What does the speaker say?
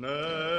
No.